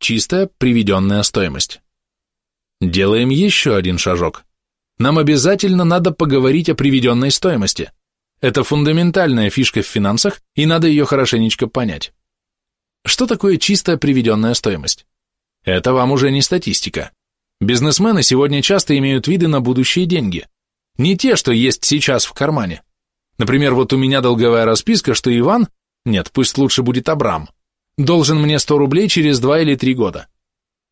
чистая приведенная стоимость. Делаем еще один шажок. Нам обязательно надо поговорить о приведенной стоимости. Это фундаментальная фишка в финансах, и надо ее хорошенечко понять. Что такое чистая приведенная стоимость? Это вам уже не статистика. Бизнесмены сегодня часто имеют виды на будущие деньги. Не те, что есть сейчас в кармане. Например, вот у меня долговая расписка, что Иван, нет, пусть лучше будет Абрам, должен мне 100 рублей через 2 или 3 года.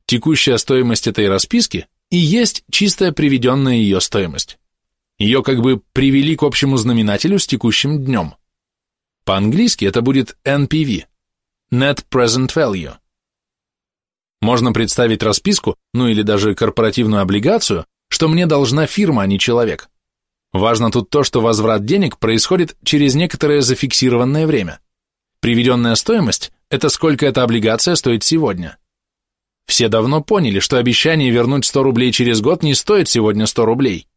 Текущая стоимость этой расписки и есть чистая приведенная ее стоимость. Ее как бы привели к общему знаменателю с текущим днем. По-английски это будет NPV – Net Present Value. Можно представить расписку, ну или даже корпоративную облигацию, что мне должна фирма, а не человек. Важно тут то, что возврат денег происходит через некоторое зафиксированное время. Приведенная стоимость – это сколько эта облигация стоит сегодня. Все давно поняли, что обещание вернуть 100 рублей через год не стоит сегодня 100 рублей.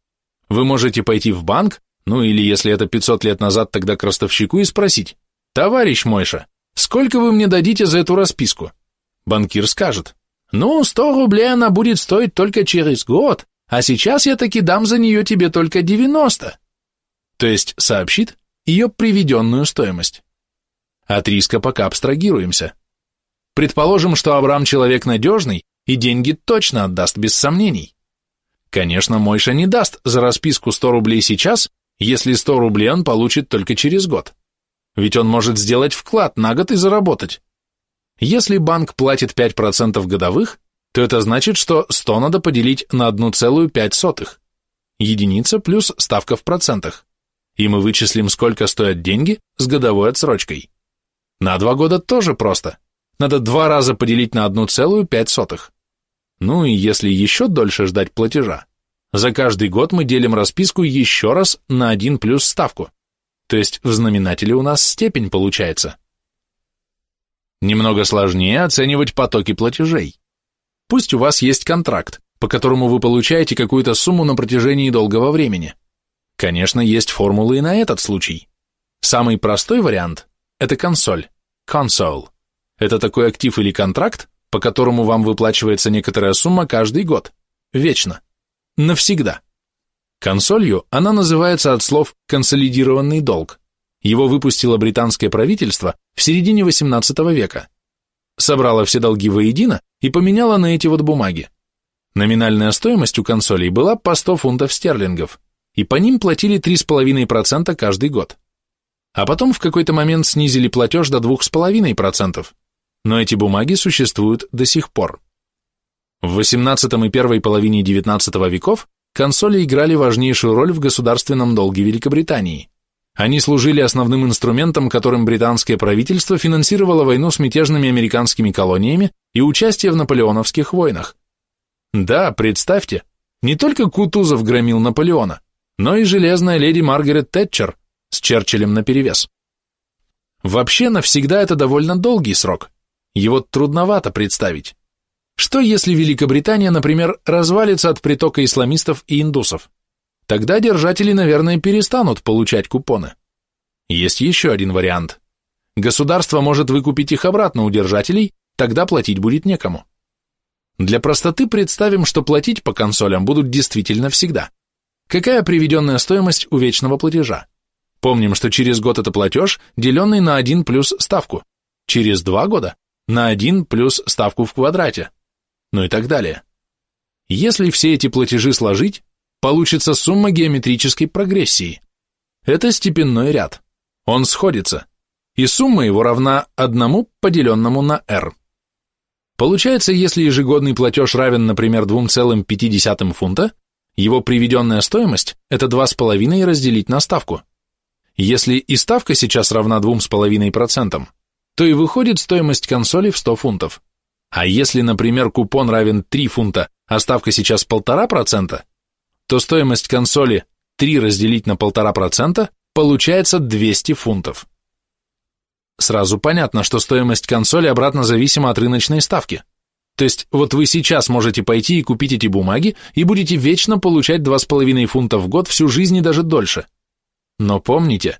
Вы можете пойти в банк, ну или если это 500 лет назад, тогда к ростовщику и спросить, «Товарищ Мойша, сколько вы мне дадите за эту расписку?» Банкир скажет, «Ну, 100 рублей она будет стоить только через год, а сейчас я таки дам за нее тебе только 90». То есть сообщит ее приведенную стоимость. От риска пока абстрагируемся. Предположим, что Абрам человек надежный и деньги точно отдаст без сомнений. Конечно, Мойша не даст за расписку 100 рублей сейчас, если 100 рублей он получит только через год. Ведь он может сделать вклад на год и заработать. Если банк платит 5% годовых, то это значит, что 100 надо поделить на 1,5. Единица плюс ставка в процентах. И мы вычислим, сколько стоят деньги с годовой отсрочкой. На два года тоже просто. Надо два раза поделить на 1,5. Ну и если еще дольше ждать платежа, за каждый год мы делим расписку еще раз на 1 плюс ставку. То есть в знаменателе у нас степень получается. Немного сложнее оценивать потоки платежей. Пусть у вас есть контракт, по которому вы получаете какую-то сумму на протяжении долгого времени. Конечно, есть формулы и на этот случай. Самый простой вариант – это консоль, console. Это такой актив или контракт, по которому вам выплачивается некоторая сумма каждый год, вечно, навсегда. Консолью она называется от слов «консолидированный долг». Его выпустило британское правительство в середине XVIII века. Собрало все долги воедино и поменяло на эти вот бумаги. Номинальная стоимость у консолей была по 100 фунтов стерлингов, и по ним платили 3,5% каждый год. А потом в какой-то момент снизили платеж до 2,5%, но эти бумаги существуют до сих пор. В XVIII и первой половине XIX веков консоли играли важнейшую роль в государственном долге Великобритании. Они служили основным инструментом, которым британское правительство финансировало войну с мятежными американскими колониями и участие в наполеоновских войнах. Да, представьте, не только Кутузов громил Наполеона, но и железная леди Маргарет Тэтчер с Черчиллем наперевес. Вообще навсегда это довольно долгий срок, его трудновато представить. Что если Великобритания, например, развалится от притока исламистов и индусов? Тогда держатели, наверное, перестанут получать купоны. Есть еще один вариант. Государство может выкупить их обратно у держателей, тогда платить будет некому. Для простоты представим, что платить по консолям будут действительно всегда. Какая приведенная стоимость у вечного платежа? Помним, что через год это платеж, деленный на 1 плюс ставку. Через два года на 1 плюс ставку в квадрате, ну и так далее. Если все эти платежи сложить, получится сумма геометрической прогрессии. Это степенной ряд. Он сходится, и сумма его равна 1 поделенному на r. Получается, если ежегодный платеж равен, например, 2,5 фунта, его приведенная стоимость – это 2,5 разделить на ставку. Если и ставка сейчас равна 2,5%, то и выходит стоимость консоли в 100 фунтов. А если, например, купон равен 3 фунта, а ставка сейчас 1,5%, то стоимость консоли 3 разделить на 1,5% получается 200 фунтов. Сразу понятно, что стоимость консоли обратно зависима от рыночной ставки. То есть вот вы сейчас можете пойти и купить эти бумаги и будете вечно получать 2,5 фунта в год всю жизнь и даже дольше. Но помните,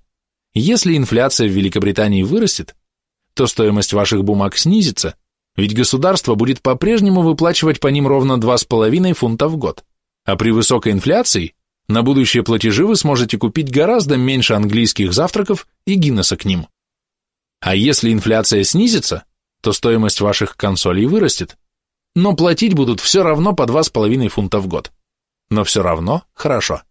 если инфляция в Великобритании вырастет, то стоимость ваших бумаг снизится, ведь государство будет по-прежнему выплачивать по ним ровно 2,5 фунта в год, а при высокой инфляции на будущие платежи вы сможете купить гораздо меньше английских завтраков и Гиннесса к ним. А если инфляция снизится, то стоимость ваших консолей вырастет, но платить будут все равно по 2,5 фунта в год. Но все равно хорошо.